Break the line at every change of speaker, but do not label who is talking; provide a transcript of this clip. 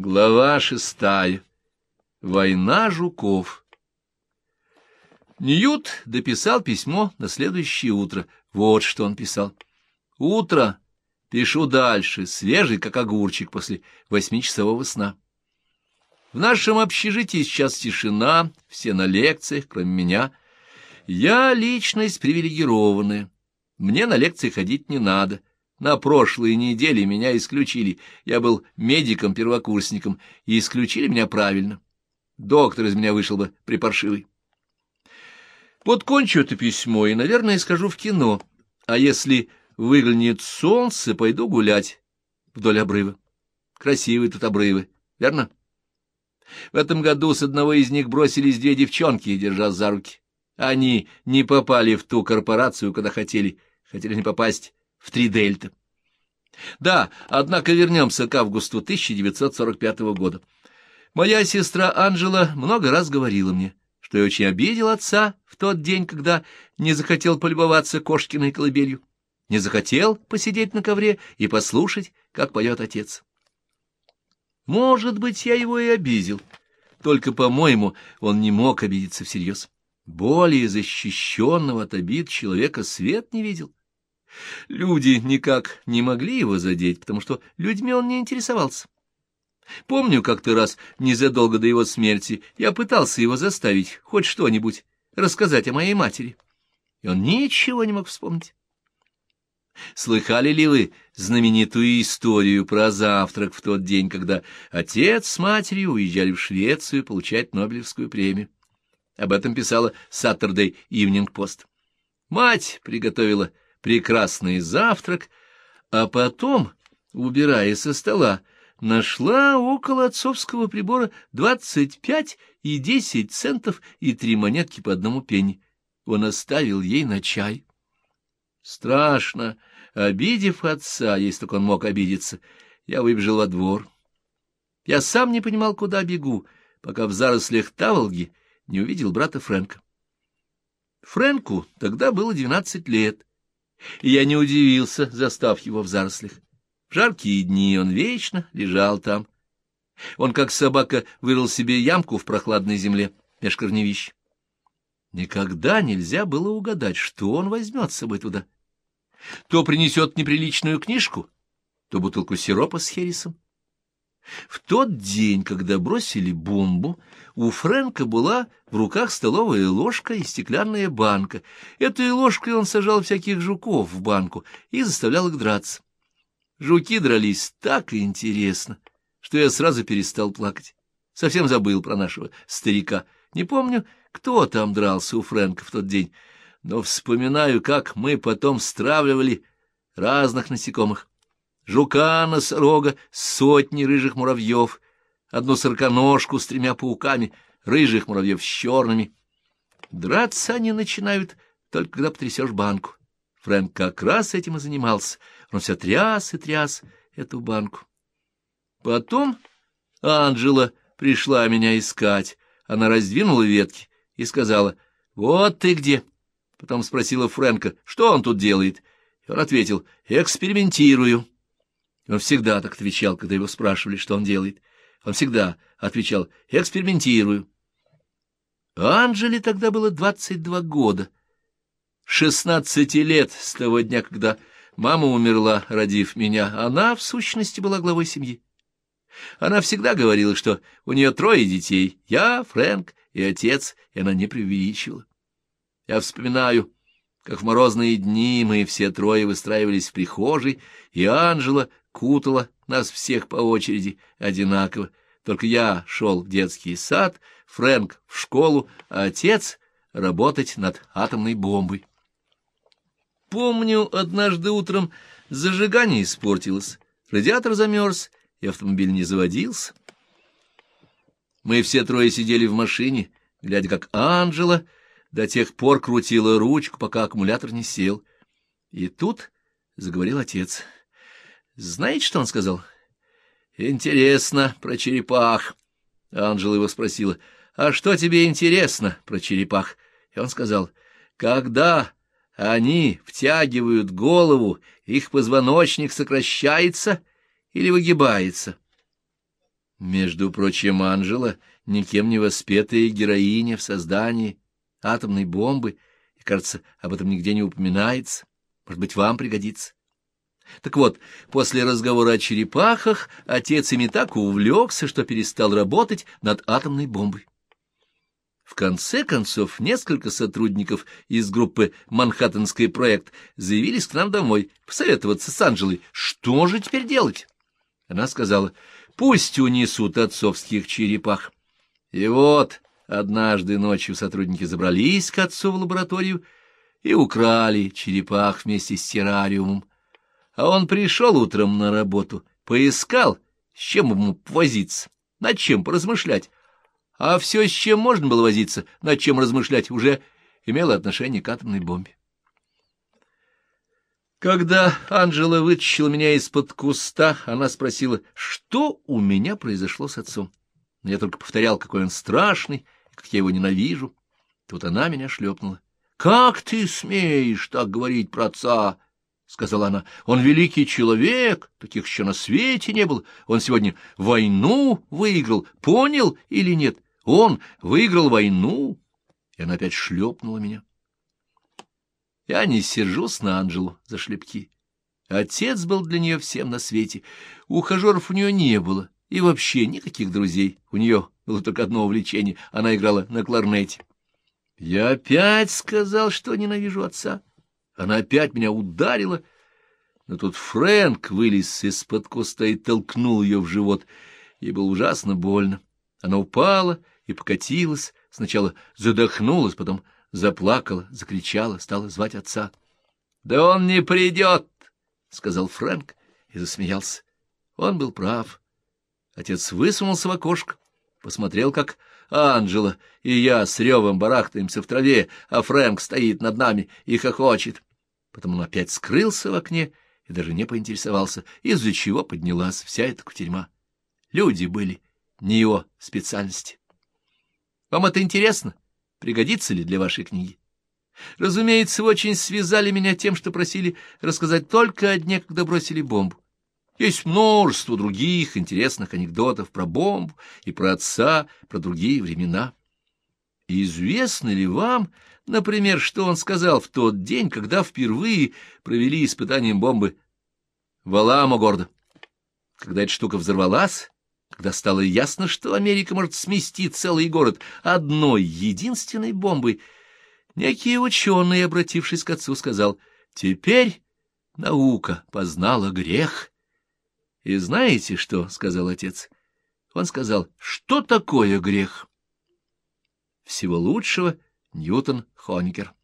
Глава шестая. Война жуков. Ньют дописал письмо на следующее утро. Вот что он писал. «Утро. Пишу дальше, свежий, как огурчик после восьмичасового сна. В нашем общежитии сейчас тишина, все на лекциях, кроме меня. Я личность привилегированная. Мне на лекции ходить не надо. На прошлой неделе меня исключили. Я был медиком-первокурсником, и исключили меня правильно. Доктор из меня вышел бы припаршивый. Вот кончу это письмо и, наверное, скажу в кино. А если выглянет солнце, пойду гулять вдоль обрыва. Красивые тут обрывы, верно? В этом году с одного из них бросились две девчонки, держа за руки. Они не попали в ту корпорацию, куда хотели. Хотели не попасть в три дельта. Да, однако вернемся к августу 1945 года. Моя сестра Анжела много раз говорила мне, что я очень обидел отца в тот день, когда не захотел полюбоваться кошкиной колыбелью, не захотел посидеть на ковре и послушать, как поет отец. Может быть, я его и обидел, только, по-моему, он не мог обидеться всерьез. Более защищенного от обид человека свет не видел. Люди никак не могли его задеть, потому что людьми он не интересовался. Помню, как-то раз, незадолго до его смерти, я пытался его заставить хоть что-нибудь рассказать о моей матери, и он ничего не мог вспомнить. Слыхали ли вы знаменитую историю про завтрак в тот день, когда отец с матерью уезжали в Швецию получать Нобелевскую премию? Об этом писала Saturday Evening Post. Мать приготовила прекрасный завтрак, а потом, убирая со стола, нашла около отцовского прибора двадцать пять и десять центов и три монетки по одному пенни. Он оставил ей на чай. Страшно, обидев отца, если только он мог обидеться, я выбежал во двор. Я сам не понимал, куда бегу, пока в зарослях Таволги не увидел брата Фрэнка. Фрэнку тогда было двенадцать лет, и я не удивился, застав его в зарослях. В жаркие дни он вечно лежал там. Он, как собака, вырыл себе ямку в прохладной земле меж корневищ. Никогда нельзя было угадать, что он возьмет с собой туда. То принесет неприличную книжку, то бутылку сиропа с хересом. В тот день, когда бросили бомбу, у Фрэнка была в руках столовая ложка и стеклянная банка. Этой ложкой он сажал всяких жуков в банку и заставлял их драться. Жуки дрались так интересно, что я сразу перестал плакать. Совсем забыл про нашего старика. Не помню, кто там дрался у Фрэнка в тот день, но вспоминаю, как мы потом стравливали разных насекомых жука-носорога, сотни рыжих муравьев, одну сороконожку с тремя пауками, рыжих муравьев с черными. Драться они начинают, только когда потрясешь банку. Фрэнк как раз этим и занимался. Он все тряс и тряс эту банку. Потом Анжела пришла меня искать. Она раздвинула ветки и сказала, «Вот ты где!» Потом спросила Фрэнка, что он тут делает. И он ответил, «Экспериментирую». Он всегда так отвечал, когда его спрашивали, что он делает. Он всегда отвечал «экспериментирую». Анжеле тогда было двадцать два года. Шестнадцати лет с того дня, когда мама умерла, родив меня, она, в сущности, была главой семьи. Она всегда говорила, что у нее трое детей, я, Фрэнк и отец, и она не преувеличивала. Я вспоминаю, как в морозные дни мы все трое выстраивались в прихожей, и Анжела кутала нас всех по очереди одинаково. Только я шел в детский сад, Фрэнк в школу, а отец — работать над атомной бомбой. Помню, однажды утром зажигание испортилось, радиатор замерз, и автомобиль не заводился. Мы все трое сидели в машине, глядя, как Анжела до тех пор крутила ручку, пока аккумулятор не сел. И тут заговорил отец — знаете, что он сказал? Интересно про черепах. Анжела его спросила, а что тебе интересно про черепах? И он сказал, когда они втягивают голову, их позвоночник сокращается или выгибается. Между прочим, Анжела — никем не воспетая героиня в создании атомной бомбы, и, кажется, об этом нигде не упоминается. Может быть, вам пригодится. Так вот, после разговора о черепахах отец ими так увлекся, что перестал работать над атомной бомбой. В конце концов, несколько сотрудников из группы «Манхэттенский проект» заявились к нам домой посоветоваться с Анжелой, что же теперь делать. Она сказала, пусть унесут отцовских черепах. И вот однажды ночью сотрудники забрались к отцу в лабораторию и украли черепах вместе с террариумом. А он пришел утром на работу, поискал, с чем ему возиться, над чем поразмышлять, а все, с чем можно было возиться, над чем размышлять, уже имело отношение к атомной бомбе. Когда Анжела вытащила меня из-под куста, она спросила, что у меня произошло с отцом. Я только повторял, какой он страшный, как я его ненавижу. Тут она меня шлепнула. — Как ты смеешь так говорить про отца? — сказала она. — Он великий человек, таких еще на свете не было. Он сегодня войну выиграл, понял или нет? Он выиграл войну, и она опять шлепнула меня. Я не сержусь на Анжелу за шлепки. Отец был для нее всем на свете. Ухажеров у нее не было, и вообще никаких друзей. У нее было только одно увлечение — она играла на кларнете. Я опять сказал, что ненавижу отца. Она опять меня ударила, но тут Фрэнк вылез из-под куста и толкнул ее в живот. Ей было ужасно больно. Она упала и покатилась, сначала задохнулась, потом заплакала, закричала, стала звать отца. — Да он не придет, — сказал Фрэнк и засмеялся. Он был прав. Отец высунулся в окошко, посмотрел, как Анжела и я с ревом барахтаемся в траве, а Фрэнк стоит над нами и хохочет. Потом он опять скрылся в окне и даже не поинтересовался, из-за чего поднялась вся эта кутерьма. Люди были не его специальности. Вам это интересно? Пригодится ли для вашей книги? Разумеется, вы очень связали меня тем, что просили рассказать только о дне, когда бросили бомбу. Есть множество других интересных анекдотов про бомбу и про отца, про другие времена. известно ли вам, например, что он сказал в тот день, когда впервые провели испытанием бомбы в Аламогордо? Когда эта штука взорвалась, когда стало ясно, что Америка может смести целый город одной единственной бомбой, некий ученый, обратившись к отцу, сказал, «Теперь наука познала грех». «И знаете что?» — сказал отец. Он сказал, «Что такое грех?» Всего лучшего Ньютон Хоникер.